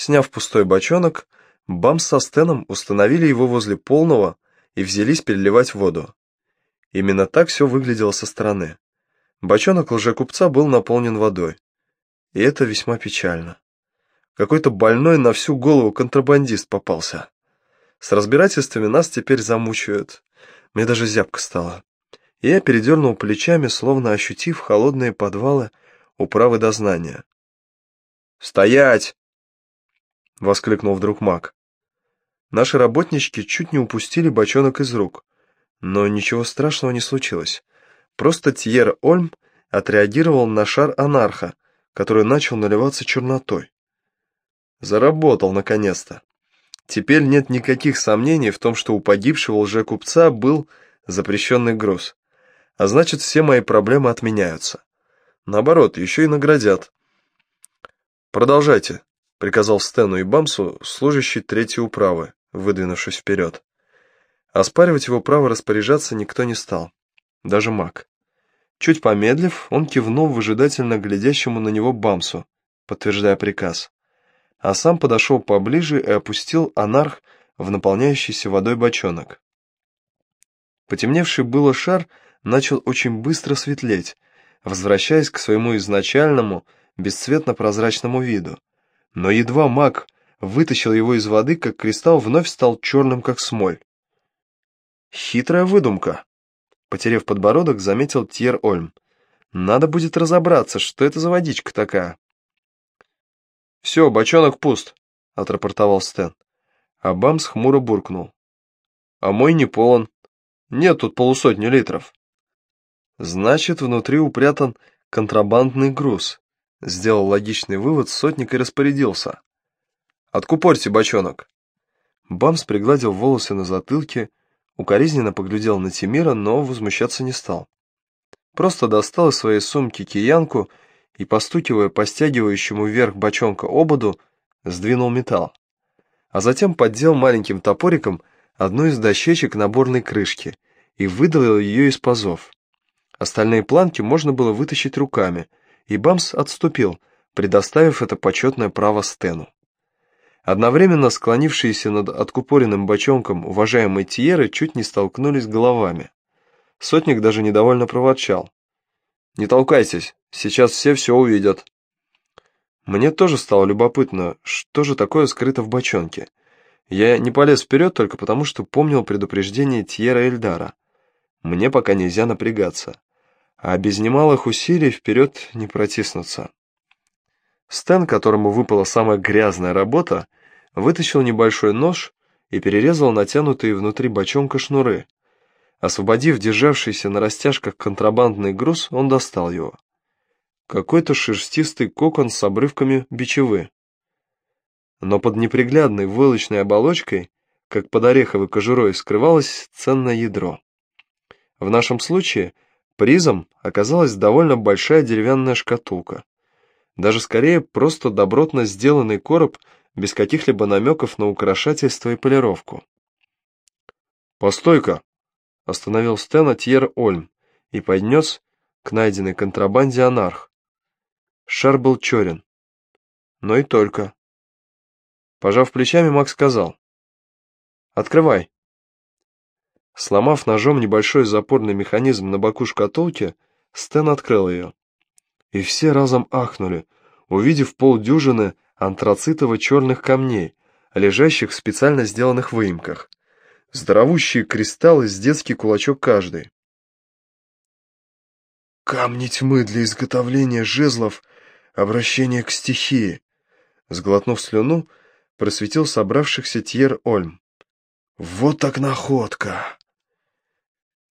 Сняв пустой бочонок, Бамс со Стеном установили его возле полного и взялись переливать воду. Именно так все выглядело со стороны. Бочонок лжекупца был наполнен водой. И это весьма печально. Какой-то больной на всю голову контрабандист попался. С разбирательствами нас теперь замучают. Мне даже зябко стало. И я передернул плечами, словно ощутив холодные подвалы управы дознания. «Стоять!» — воскликнул вдруг маг. Наши работнички чуть не упустили бочонок из рук, но ничего страшного не случилось. Просто Тьер Ольм отреагировал на шар анарха, который начал наливаться чернотой. Заработал, наконец-то. Теперь нет никаких сомнений в том, что у погибшего лжекупца был запрещенный груз. А значит, все мои проблемы отменяются. Наоборот, еще и наградят. «Продолжайте», — приказал Стэну и Бамсу, служащий третьей управы, выдвинувшись вперед. Оспаривать его право распоряжаться никто не стал, даже маг. Чуть помедлив, он кивнул выжидательно глядящему на него Бамсу, подтверждая приказ. А сам подошел поближе и опустил анарх в наполняющийся водой бочонок. Потемневший было шар начал очень быстро светлеть, возвращаясь к своему изначальному, бесцветно-прозрачному виду. Но едва маг вытащил его из воды, как кристалл вновь стал черным, как смоль. Хитрая выдумка. Потерев подбородок, заметил Тьер Ольм. «Надо будет разобраться, что это за водичка такая». «Все, бочонок пуст», — отрапортовал Стэн. А Бамс хмуро буркнул. «А мой не полон. Нет тут полусотни литров». «Значит, внутри упрятан контрабандный груз», — сделал логичный вывод сотник и распорядился. «Откупорьте бочонок». Бамс пригладил волосы на затылке Укоризненно поглядел на Тимира, но возмущаться не стал. Просто достал из своей сумки киянку и, постукивая по стягивающему вверх бочонка ободу, сдвинул металл. А затем поддел маленьким топориком одну из дощечек наборной крышки и выдавил ее из пазов. Остальные планки можно было вытащить руками, и Бамс отступил, предоставив это почетное право Стену. Одновременно склонившиеся над откупоренным бочонком уважаемые Тьеры чуть не столкнулись головами. Сотник даже недовольно проворчал. «Не толкайтесь, сейчас все все увидят». Мне тоже стало любопытно, что же такое скрыто в бочонке. Я не полез вперед только потому, что помнил предупреждение Тьера Эльдара. Мне пока нельзя напрягаться. А без немалых усилий вперед не протиснуться. Стэн, которому выпала самая грязная работа, вытащил небольшой нож и перерезал натянутые внутри бочонка шнуры. Освободив державшийся на растяжках контрабандный груз, он достал его. Какой-то шерстистый кокон с обрывками бичевы. Но под неприглядной войлочной оболочкой, как под ореховой кожурой, скрывалось ценное ядро. В нашем случае призом оказалась довольно большая деревянная шкатулка даже скорее просто добротно сделанный короб без каких-либо намеков на украшательство и полировку. «Постой-ка!» — остановил Стена Тьер Ольм и поднес к найденной контрабанде анарх. Шар был черен. Но и только. Пожав плечами, Макс сказал. «Открывай». Сломав ножом небольшой запорный механизм на боку шкатулки, Стэн открыл ее и все разом ахнули, увидев полдюжины антрацитово-черных камней, лежащих в специально сделанных выемках. Здоровущие кристаллы с детский кулачок каждый. «Камни тьмы для изготовления жезлов, обращения к стихии», сглотнув слюну, просветил собравшихся Тьер Ольм. «Вот так находка!»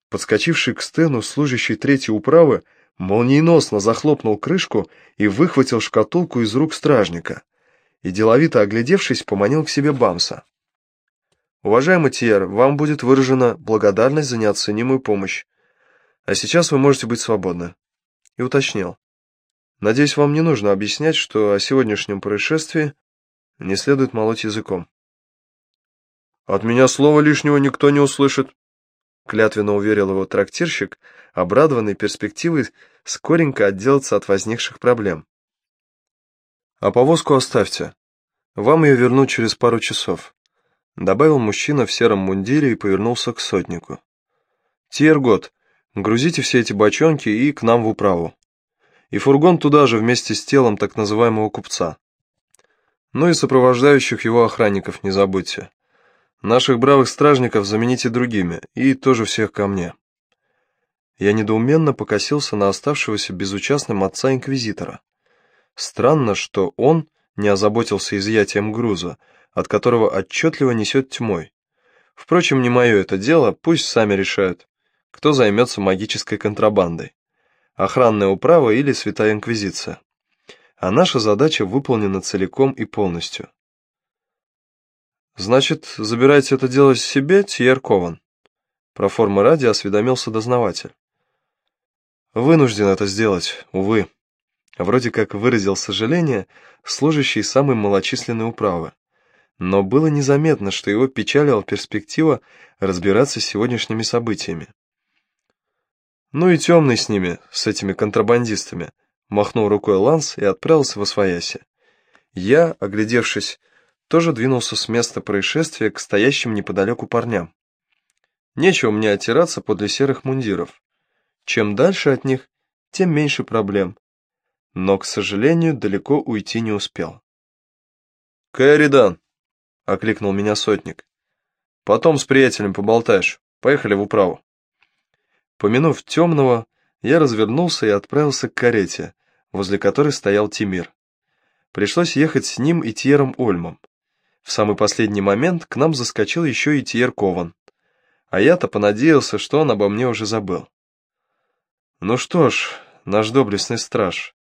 Подскочивший к стену служащий третьей управы, молниеносно захлопнул крышку и выхватил шкатулку из рук стражника. И деловито оглядевшись, поманил к себе Бамса. «Уважаемый Тьер, вам будет выражена благодарность за неоценимую помощь. А сейчас вы можете быть свободны». И уточнил. «Надеюсь, вам не нужно объяснять, что о сегодняшнем происшествии не следует молоть языком». «От меня слова лишнего никто не услышит», клятвенно уверил его трактирщик, обрадованный перспективой скоренько отделаться от возникших проблем. «А повозку оставьте. «Вам ее вернуть через пару часов», — добавил мужчина в сером мундире и повернулся к сотнику. «Тьергот, грузите все эти бочонки и к нам в управу. И фургон туда же вместе с телом так называемого купца. Ну и сопровождающих его охранников не забудьте. Наших бравых стражников замените другими, и тоже всех ко мне». Я недоуменно покосился на оставшегося безучастным отца-инквизитора. Странно, что он не озаботился изъятием груза, от которого отчетливо несет тьмой. Впрочем, не мое это дело, пусть сами решают, кто займется магической контрабандой. Охранная управа или Святая Инквизиция. А наша задача выполнена целиком и полностью. «Значит, забирайте это дело себе, Тьер Кован?» Про формы ради осведомился дознаватель. «Вынужден это сделать, увы». Вроде как выразил сожаление служащий самой малочисленной управы. Но было незаметно, что его печалила перспектива разбираться с сегодняшними событиями. «Ну и темный с ними, с этими контрабандистами», махнул рукой Ланс и отправился в Освояси. Я, оглядевшись, тоже двинулся с места происшествия к стоящим неподалеку парням. Нечего мне оттираться подле серых мундиров. Чем дальше от них, тем меньше проблем но, к сожалению, далеко уйти не успел. «Кэридан!» — окликнул меня сотник. «Потом с приятелем поболтаешь. Поехали в управу». Помянув темного, я развернулся и отправился к карете, возле которой стоял Тимир. Пришлось ехать с ним и Тьером Ольмом. В самый последний момент к нам заскочил еще и Тьер Кован. А я-то понадеялся, что он обо мне уже забыл. Ну что ж, наш доблестный страж,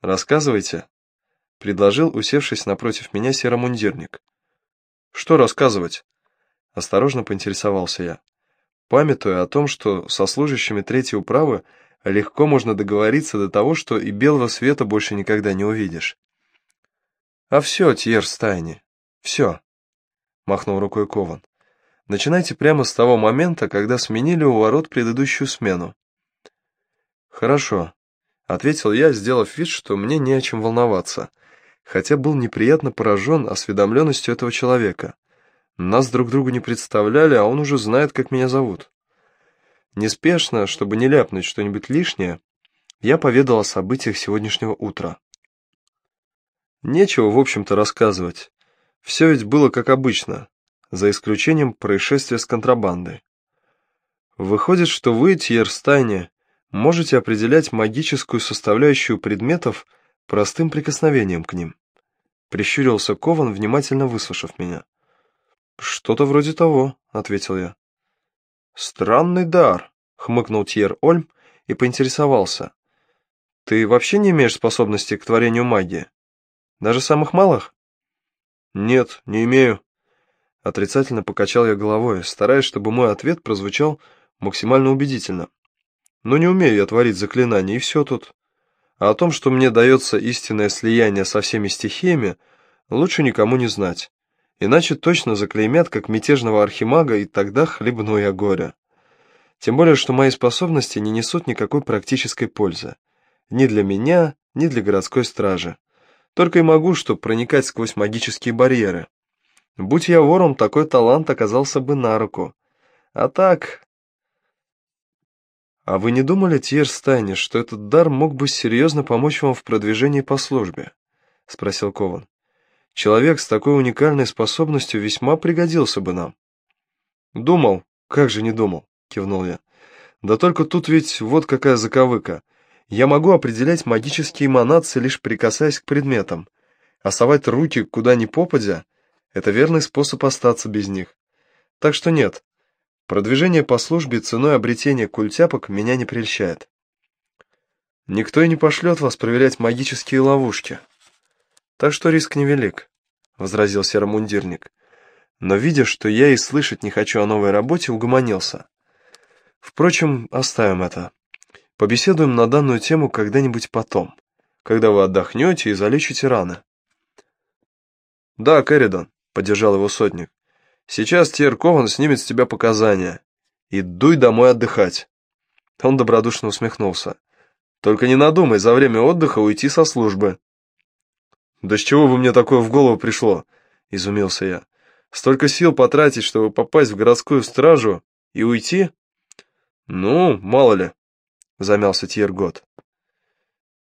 «Рассказывайте», — предложил, усевшись напротив меня серомундирник. «Что рассказывать?» — осторожно поинтересовался я, памятуя о том, что со служащими третьей управы легко можно договориться до того, что и белого света больше никогда не увидишь. «А все, Тьер Стайни, все», — махнул рукой Кован. «Начинайте прямо с того момента, когда сменили у ворот предыдущую смену». «Хорошо», — ответил я, сделав вид, что мне не о чем волноваться, хотя был неприятно поражен осведомленностью этого человека. Нас друг другу не представляли, а он уже знает, как меня зовут. Неспешно, чтобы не ляпнуть что-нибудь лишнее, я поведал о событиях сегодняшнего утра. Нечего, в общем-то, рассказывать. Все ведь было как обычно, за исключением происшествия с контрабандой. Выходит, что вы, Тьерстайне, можете определять магическую составляющую предметов простым прикосновением к ним. Прищурился Кован, внимательно выслушав меня. «Что-то вроде того», — ответил я. «Странный дар», — хмыкнул Тьер Ольм и поинтересовался. «Ты вообще не имеешь способности к творению магии? Даже самых малых?» «Нет, не имею». Отрицательно покачал я головой, стараясь, чтобы мой ответ прозвучал максимально убедительно. Но не умею я творить заклинания, и все тут. А о том, что мне дается истинное слияние со всеми стихиями, лучше никому не знать. Иначе точно заклеймят, как мятежного архимага, и тогда хлебну я горя. Тем более, что мои способности не несут никакой практической пользы. Ни для меня, ни для городской стражи. Только и могу, что проникать сквозь магические барьеры. Будь я вором, такой талант оказался бы на руку. А так, «А вы не думали, Тьер Стайни, что этот дар мог бы серьезно помочь вам в продвижении по службе?» — спросил Кован. «Человек с такой уникальной способностью весьма пригодился бы нам». «Думал, как же не думал», — кивнул я. «Да только тут ведь вот какая заковыка. Я могу определять магические эманации, лишь прикасаясь к предметам. А совать руки куда ни попадя — это верный способ остаться без них. Так что нет, Продвижение по службе ценой обретения культяпок меня не прельщает. Никто и не пошлет вас проверять магические ловушки. Так что риск невелик, — возразил серомундирник. Но, видя, что я и слышать не хочу о новой работе, угомонился. Впрочем, оставим это. Побеседуем на данную тему когда-нибудь потом, когда вы отдохнете и залечите раны. Да, Кэрридон, — поддержал его сотник. Сейчас Тьеркован снимет с тебя показания. И дуй домой отдыхать. Он добродушно усмехнулся. Только не надумай за время отдыха уйти со службы. «Да с чего бы мне такое в голову пришло?» — изумился я. «Столько сил потратить, чтобы попасть в городскую стражу и уйти?» «Ну, мало ли», — замялся Тьергот.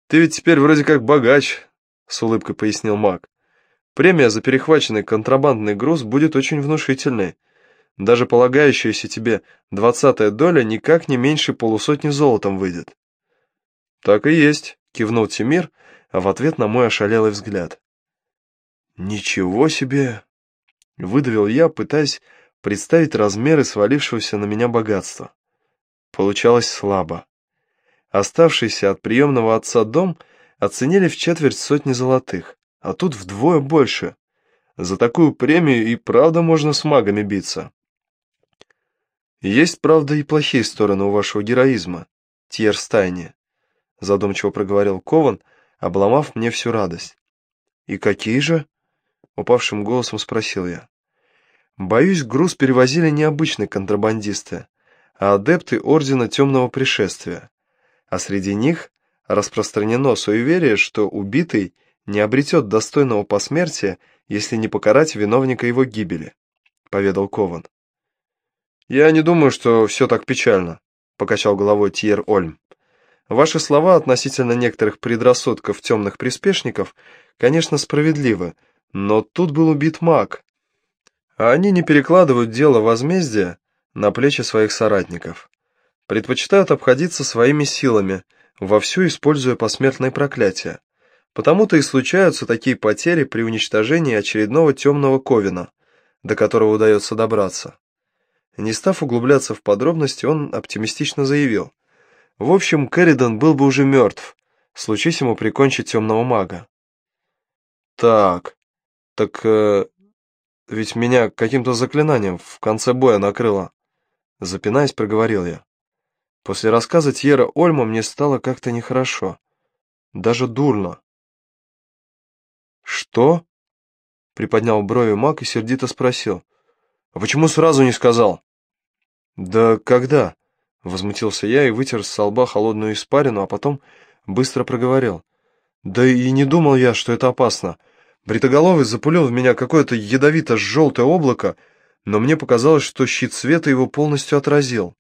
«Ты ведь теперь вроде как богач», — с улыбкой пояснил маг. «Премия за перехваченный контрабандный груз будет очень внушительной. Даже полагающаяся тебе двадцатая доля никак не меньше полусотни золотом выйдет». «Так и есть», — кивнул Тимир, а в ответ на мой ошалелый взгляд. «Ничего себе!» — выдавил я, пытаясь представить размеры свалившегося на меня богатства. Получалось слабо. Оставшийся от приемного отца дом оценили в четверть сотни золотых, а тут вдвое больше. За такую премию и правда можно с магами биться. Есть, правда, и плохие стороны у вашего героизма, Тьерстайне, задумчиво проговорил Кован, обломав мне всю радость. «И какие же?» — упавшим голосом спросил я. «Боюсь, груз перевозили не обычные контрабандисты, а адепты Ордена Темного Пришествия, а среди них распространено суеверие, что убитый не обретет достойного посмертия, если не покарать виновника его гибели», — поведал Кован. «Я не думаю, что все так печально», — покачал головой Тьер Ольм. Ваши слова относительно некоторых предрассудков темных приспешников, конечно, справедливы, но тут был убит маг. А они не перекладывают дело возмездия на плечи своих соратников. Предпочитают обходиться своими силами, вовсю используя посмертное проклятие. Потому-то и случаются такие потери при уничтожении очередного темного ковина, до которого удается добраться. Не став углубляться в подробности, он оптимистично заявил. В общем, Керридан был бы уже мертв, случись ему прикончить темного мага. Так, так э, ведь меня каким-то заклинанием в конце боя накрыло. Запинаясь, проговорил я. После рассказа Тьера Ольма мне стало как-то нехорошо. Даже дурно. «Что?» — приподнял брови маг и сердито спросил. «А почему сразу не сказал?» «Да когда?» Возмутился я и вытер с лба холодную испарину, а потом быстро проговорил. Да и не думал я, что это опасно. Бритоголовый запулил в меня какое-то ядовито-желтое облако, но мне показалось, что щит света его полностью отразил.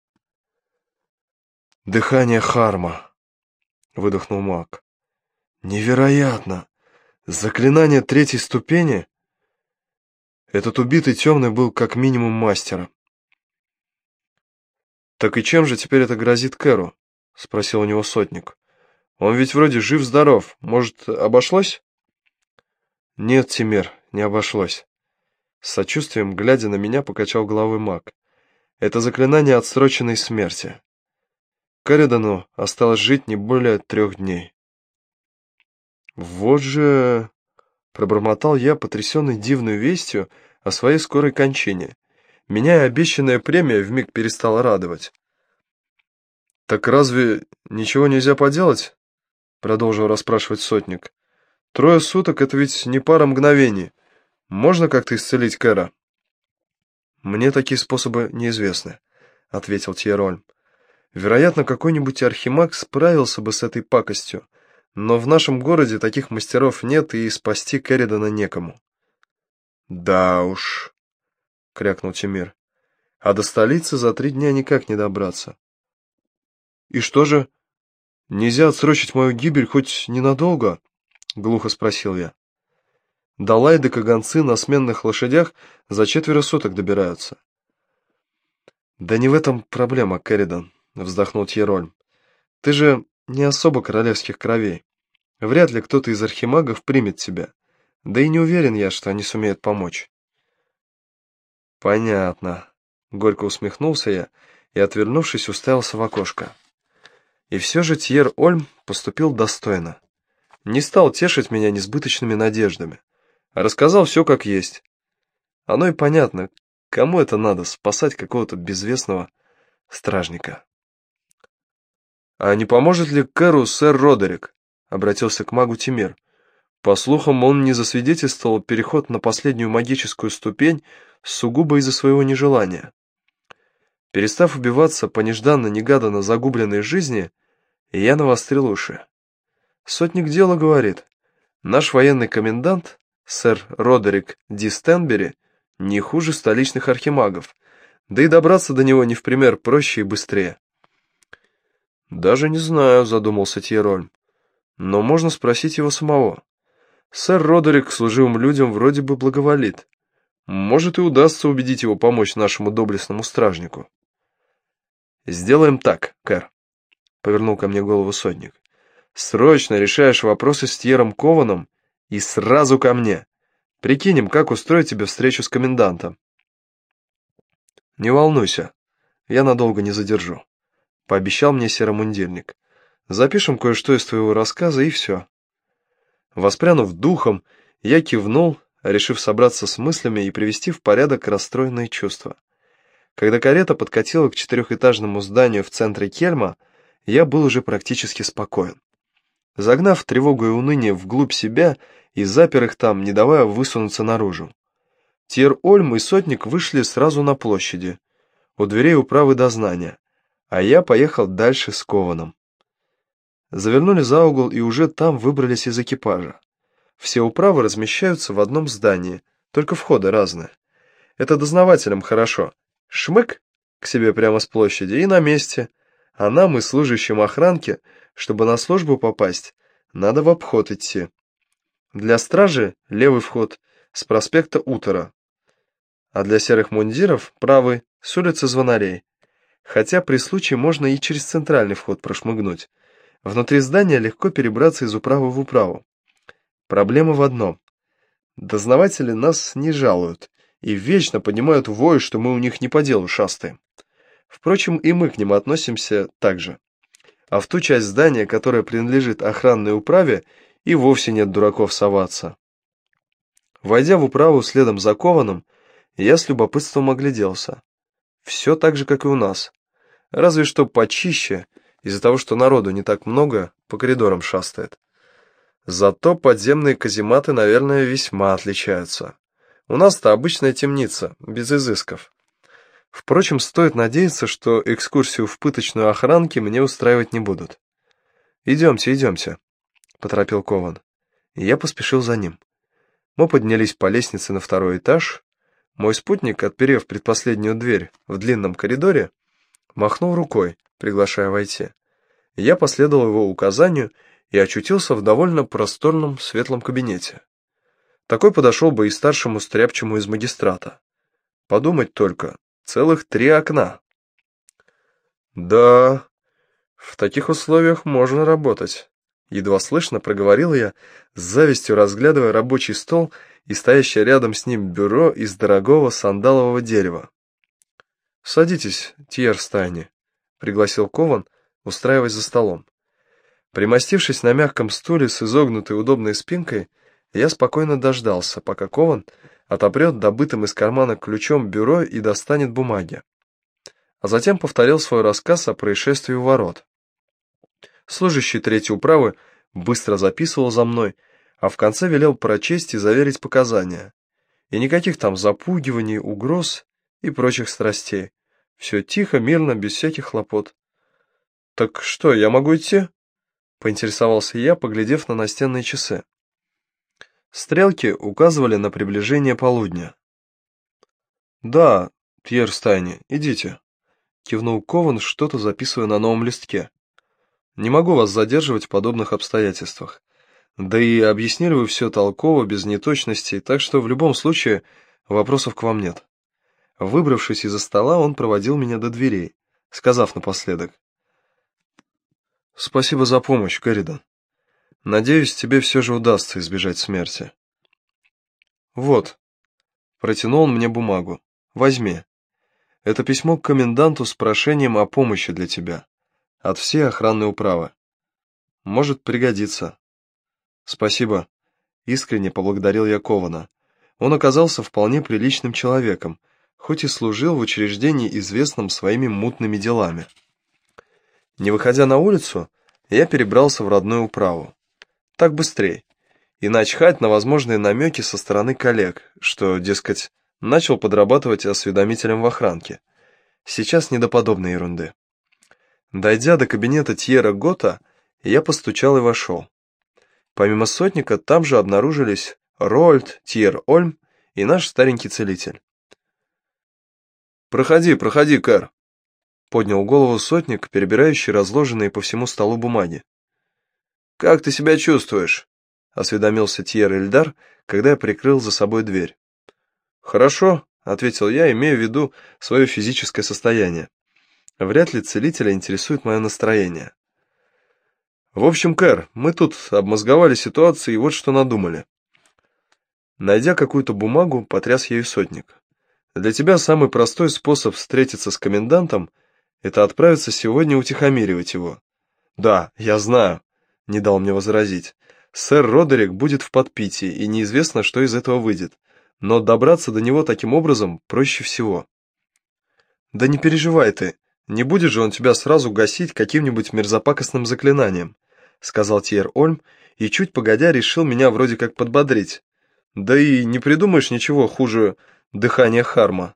«Дыхание Харма», — выдохнул маг. «Невероятно! Заклинание третьей ступени?» Этот убитый темный был как минимум мастером. «Так и чем же теперь это грозит Кэру?» — спросил у него сотник. «Он ведь вроде жив-здоров. Может, обошлось?» «Нет, Тимир, не обошлось». С сочувствием, глядя на меня, покачал головой маг. «Это заклинание отсроченной смерти. Кэрридану осталось жить не более трех дней». «Вот же...» — пробормотал я, потрясенный дивной вестью о своей скорой кончине — меня и обещанная премия вмиг перестала радовать. «Так разве ничего нельзя поделать?» Продолжил расспрашивать сотник. «Трое суток — это ведь не пара мгновений. Можно как-то исцелить Кэра?» «Мне такие способы неизвестны», — ответил Тьерольм. «Вероятно, какой-нибудь архимаг справился бы с этой пакостью, но в нашем городе таких мастеров нет и спасти Керридана некому». «Да уж», — крякнул Тимир. «А до столицы за три дня никак не добраться». «И что же? Нельзя отсрочить мою гибель хоть ненадолго?» — глухо спросил я. До Лайдека гонцы на сменных лошадях за четверо суток добираются. «Да не в этом проблема, Керридан», — вздохнул Тьерольм. «Ты же не особо королевских кровей. Вряд ли кто-то из архимагов примет тебя. Да и не уверен я, что они сумеют помочь». «Понятно», — горько усмехнулся я и, отвернувшись, уставился в окошко. И все же Тьер Ольм поступил достойно. Не стал тешить меня несбыточными надеждами, а рассказал все как есть. Оно и понятно, кому это надо, спасать какого-то безвестного стражника. «А не поможет ли Кэру сэр Родерик?» — обратился к магу Тимир. По слухам, он не засвидетельствовал переход на последнюю магическую ступень сугубо из-за своего нежелания. Перестав убиваться по нежданно-негаданно загубленной жизни, я навострил уши. Сотник дела говорит, Наш военный комендант, сэр Родерик Ди Стенбери, не хуже столичных архимагов, да и добраться до него не в пример проще и быстрее. «Даже не знаю», — задумался Тьерольм. «Но можно спросить его самого. Сэр Родерик служивым людям вроде бы благоволит. Может, и удастся убедить его помочь нашему доблестному стражнику». «Сделаем так, Кэр», — повернул ко мне голову сотник. «Срочно решаешь вопросы с Тьером Кованом и сразу ко мне. Прикинем, как устроить тебе встречу с комендантом». «Не волнуйся, я надолго не задержу», — пообещал мне серомундирник. «Запишем кое-что из твоего рассказа, и все». Воспрянув духом, я кивнул, решив собраться с мыслями и привести в порядок расстроенные чувства. Когда карета подкатила к четырехэтажному зданию в центре Кельма, я был уже практически спокоен. Загнав тревогу и уныние вглубь себя и запер их там, не давая высунуться наружу. Тир-Ольм и Сотник вышли сразу на площади, у дверей управы дознания, а я поехал дальше с Кованом. Завернули за угол и уже там выбрались из экипажа. Все управы размещаются в одном здании, только входы разные. Это дознавателям хорошо. Шмык к себе прямо с площади и на месте. А нам и служащим охранки, чтобы на службу попасть, надо в обход идти. Для стражи левый вход с проспекта Утора, а для серых мундиров правый, с улицы Звонарей. Хотя при случае можно и через центральный вход прошмыгнуть. Внутри здания легко перебраться из управы в управу. Проблема в одном. Дознаватели нас не жалуют и вечно поднимают вой, что мы у них не по делу шастаем. Впрочем, и мы к ним относимся так же. А в ту часть здания, которая принадлежит охранной управе, и вовсе нет дураков соваться. Войдя в управу следом за Кованом, я с любопытством огляделся. Все так же, как и у нас. Разве что почище, из-за того, что народу не так много, по коридорам шастает. Зато подземные казематы, наверное, весьма отличаются. У нас-то обычная темница, без изысков. Впрочем, стоит надеяться, что экскурсию в пыточную охранки мне устраивать не будут. «Идемте, идемте», — поторопил Кован. И я поспешил за ним. Мы поднялись по лестнице на второй этаж, мой спутник, отперев предпоследнюю дверь в длинном коридоре, махнул рукой, приглашая войти. Я последовал его указанию и очутился в довольно просторном светлом кабинете. Такой подошел бы и старшему стряпчему из магистрата. Подумать только, целых три окна. Да, в таких условиях можно работать. Едва слышно проговорил я, с завистью разглядывая рабочий стол и стоящее рядом с ним бюро из дорогого сандалового дерева. «Садитесь, Тьер Стайни», — пригласил Кован, устраиваясь за столом. Примостившись на мягком стуле с изогнутой удобной спинкой, я спокойно дождался, пока Кован отопрет добытым из кармана ключом бюро и достанет бумаги. А затем повторил свой рассказ о происшествии у ворот. Служащий третьей управы быстро записывал за мной, а в конце велел прочесть и заверить показания. И никаких там запугиваний, угроз и прочих страстей. Все тихо, мирно, без всяких хлопот. «Так что, я могу идти?» — поинтересовался я, поглядев на настенные часы. Стрелки указывали на приближение полудня. «Да, Тьер Стайни, идите», — кивнул Кован, что-то записывая на новом листке. «Не могу вас задерживать в подобных обстоятельствах. Да и объяснили вы все толково, без неточностей, так что в любом случае вопросов к вам нет. Выбравшись из-за стола, он проводил меня до дверей, сказав напоследок. «Спасибо за помощь, Коридон. Надеюсь, тебе все же удастся избежать смерти». «Вот», — протянул он мне бумагу, — «возьми. Это письмо к коменданту с прошением о помощи для тебя. От всей охранной управы. Может пригодиться». «Спасибо», — искренне поблагодарил я Кована. Он оказался вполне приличным человеком, хоть и служил в учреждении, известном своими мутными делами. Не выходя на улицу, я перебрался в родную управу. Так быстрее. И начхать на возможные намеки со стороны коллег, что, дескать, начал подрабатывать осведомителем в охранке. Сейчас не до подобной ерунды. Дойдя до кабинета Тьера Гота, я постучал и вошел. Помимо сотника, там же обнаружились Рольд, Тьер Ольм и наш старенький целитель. «Проходи, проходи, Кэр», — поднял голову сотник, перебирающий разложенные по всему столу бумаги. «Как ты себя чувствуешь?» — осведомился Тьер Эльдар, когда я прикрыл за собой дверь. «Хорошо», — ответил я, имея в виду свое физическое состояние. Вряд ли целителя интересует мое настроение. В общем, Кэр, мы тут обмозговали ситуацию и вот что надумали. Найдя какую-то бумагу, потряс ею сотник. Для тебя самый простой способ встретиться с комендантом — это отправиться сегодня утихомиривать его. Да, я знаю, — не дал мне возразить. Сэр Родерик будет в подпитии, и неизвестно, что из этого выйдет. Но добраться до него таким образом проще всего. Да не переживай ты, не будет же он тебя сразу гасить каким-нибудь мерзопакостным заклинанием, сказал Тьер Ольм, и чуть погодя решил меня вроде как подбодрить. Да и не придумаешь ничего хуже дыхания Харма.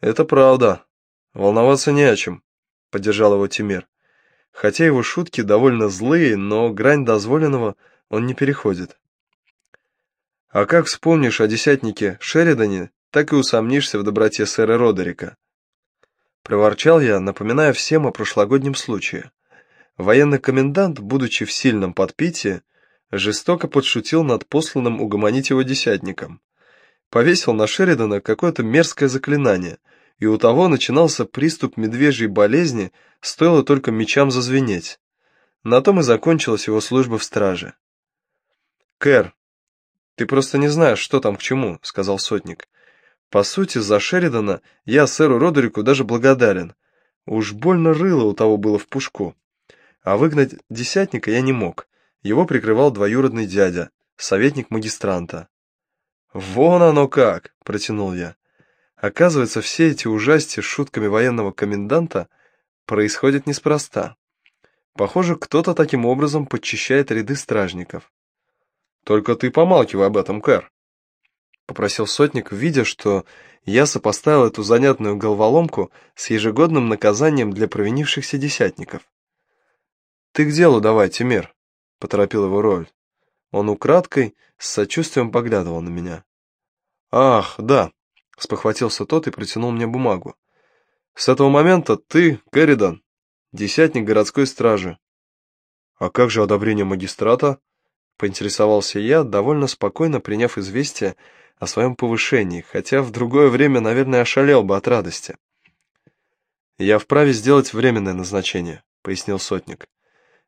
Это правда. Волноваться не о чем, поддержал его Тимир. Хотя его шутки довольно злые, но грань дозволенного он не переходит. А как вспомнишь о десятнике Шеридане, так и усомнишься в доброте сэра Родерика. Проворчал я, напоминая всем о прошлогоднем случае. Военный комендант, будучи в сильном подпитии, жестоко подшутил над посланным угомонить его десятником. Повесил на Шеридана какое-то мерзкое заклинание, и у того начинался приступ медвежьей болезни, стоило только мечам зазвенеть. На том и закончилась его служба в страже. «Кэр, ты просто не знаешь, что там к чему», — сказал сотник. По сути, за Шеридана я сэру Родерику даже благодарен. Уж больно рыло у того было в пушку. А выгнать десятника я не мог. Его прикрывал двоюродный дядя, советник магистранта. «Вон оно как!» — протянул я. Оказывается, все эти ужасти с шутками военного коменданта происходят неспроста. Похоже, кто-то таким образом подчищает ряды стражников. «Только ты помалкивай об этом, Кэр», попросил сотник, видя, что я сопоставил эту занятную головоломку с ежегодным наказанием для провинившихся десятников. «Ты к делу давай, Тимир», — поторопил его Роль. Он украдкой с сочувствием поглядывал на меня. «Ах, да», — спохватился тот и протянул мне бумагу. «С этого момента ты, Керридан, десятник городской стражи». «А как же одобрение магистрата?» — поинтересовался я, довольно спокойно приняв известие о своем повышении, хотя в другое время, наверное, ошалел бы от радости. «Я вправе сделать временное назначение», — пояснил сотник.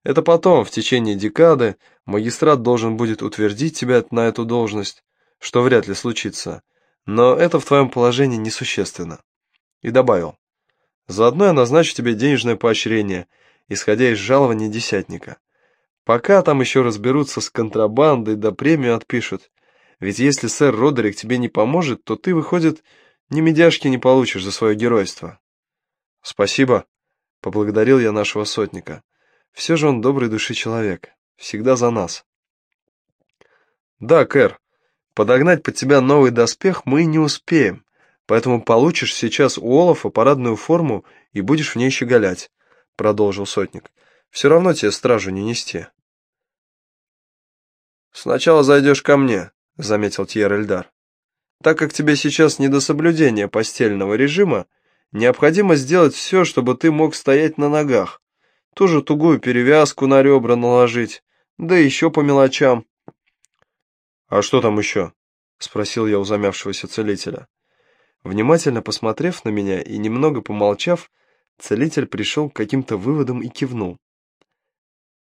«Это потом, в течение декады, магистрат должен будет утвердить тебя на эту должность, что вряд ли случится, но это в твоем положении несущественно». И добавил. «Заодно я назначу тебе денежное поощрение, исходя из жалования десятника. Пока там еще разберутся с контрабандой, да премию отпишут, ведь если сэр Родерик тебе не поможет, то ты, выходит, ни медяшки не получишь за свое геройство. Спасибо, поблагодарил я нашего сотника. Все же он добрый души человек, всегда за нас. Да, Кэр, подогнать под тебя новый доспех мы не успеем, поэтому получишь сейчас у Олафа парадную форму и будешь в ней щеголять, продолжил сотник. Все равно тебе стражу не нести. Сначала зайдешь ко мне, — заметил Тьер Эльдар. «Так как тебе сейчас не до соблюдения постельного режима, необходимо сделать все, чтобы ты мог стоять на ногах, ту же тугую перевязку на ребра наложить, да еще по мелочам». «А что там еще?» — спросил я у замявшегося целителя. Внимательно посмотрев на меня и немного помолчав, целитель пришел к каким-то выводам и кивнул.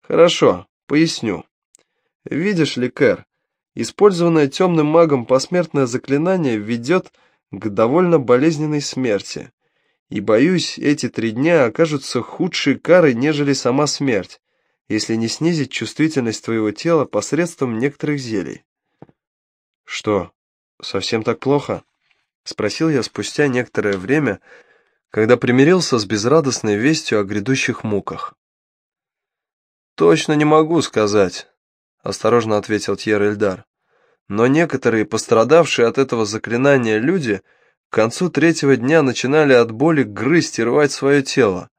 «Хорошо, поясню. Видишь ли, Кэр, Использованное темным магом посмертное заклинание ведет к довольно болезненной смерти. И, боюсь, эти три дня окажутся худшей карой, нежели сама смерть, если не снизить чувствительность твоего тела посредством некоторых зелий. «Что, совсем так плохо?» — спросил я спустя некоторое время, когда примирился с безрадостной вестью о грядущих муках. «Точно не могу сказать», — осторожно ответил Тьер Эльдар. «Но некоторые пострадавшие от этого заклинания люди к концу третьего дня начинали от боли грызть и рвать свое тело.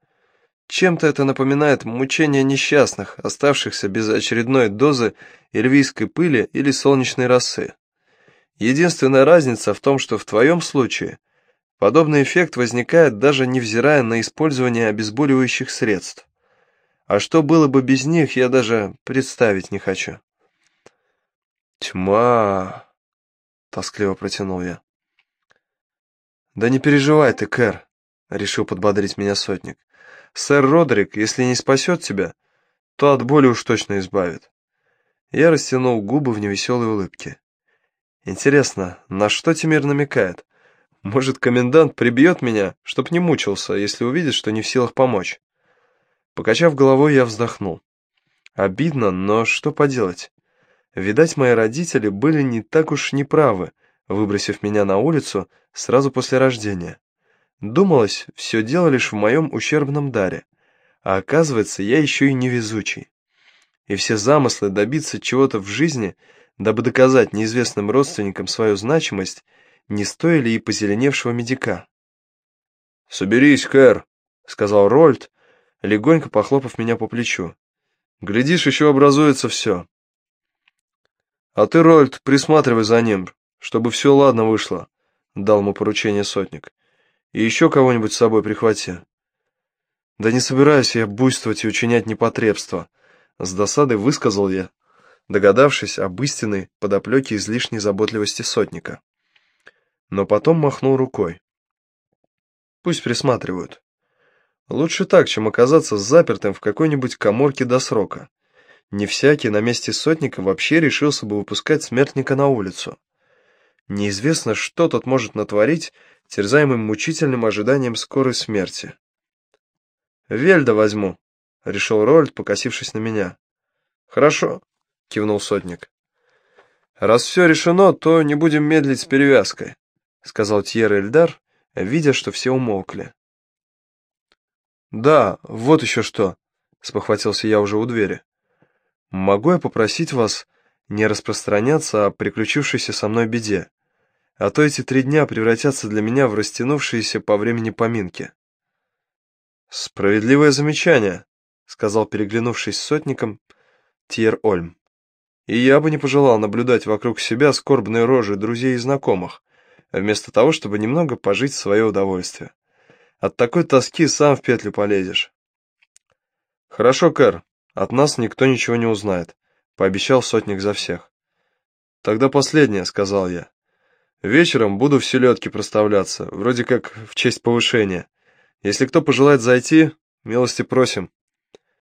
чем-то это напоминает мучения несчастных, оставшихся без очередной дозы эльвийской пыли или солнечной росы. Единственная разница в том, что в твоем случае подобный эффект возникает даже невзирая на использование обезболивающих средств. А что было бы без них, я даже представить не хочу. «Тьма!» — тоскливо протянул я. «Да не переживай ты, Кэр», — решил подбодрить меня сотник. «Сэр Родрик, если не спасет тебя, то от боли уж точно избавит». Я растянул губы в невеселой улыбке. Интересно, на что Тимир намекает? Может, комендант прибьет меня, чтоб не мучился, если увидит, что не в силах помочь? Покачав головой, я вздохнул. Обидно, но что поделать? Видать, мои родители были не так уж неправы, выбросив меня на улицу сразу после рождения. Думалось, все дело лишь в моем ущербном даре, а оказывается, я еще и невезучий. И все замыслы добиться чего-то в жизни, дабы доказать неизвестным родственникам свою значимость, не стоили и позеленевшего медика. «Соберись, Кэр», — сказал Рольд, легонько похлопав меня по плечу. «Глядишь, еще образуется все». «А ты, Рольд, присматривай за ним, чтобы все ладно вышло», — дал ему поручение сотник. «И еще кого-нибудь с собой прихвати». «Да не собираюсь я буйствовать и учинять непотребство», — с досадой высказал я, догадавшись об истинной подоплеке излишней заботливости сотника. Но потом махнул рукой. «Пусть присматривают. Лучше так, чем оказаться запертым в какой-нибудь коморке до срока». Не всякий на месте сотника вообще решился бы выпускать смертника на улицу. Неизвестно, что тот может натворить, терзаемым мучительным ожиданием скорой смерти. «Вельда возьму», — решил Рольд, покосившись на меня. «Хорошо», — кивнул сотник. «Раз все решено, то не будем медлить с перевязкой», — сказал Тьер Эльдар, видя, что все умолкли. «Да, вот еще что», — спохватился я уже у двери. Могу я попросить вас не распространяться о приключившейся со мной беде, а то эти три дня превратятся для меня в растянувшиеся по времени поминки. «Справедливое замечание», — сказал, переглянувшись с сотником, Тьер Ольм. «И я бы не пожелал наблюдать вокруг себя скорбные рожи друзей и знакомых, вместо того, чтобы немного пожить в свое удовольствие. От такой тоски сам в петлю полезешь». «Хорошо, Кэр, от нас никто ничего не узнает», — пообещал сотник за всех. «Тогда последнее», — сказал я. «Вечером буду в селедке проставляться, вроде как в честь повышения. Если кто пожелает зайти, милости просим».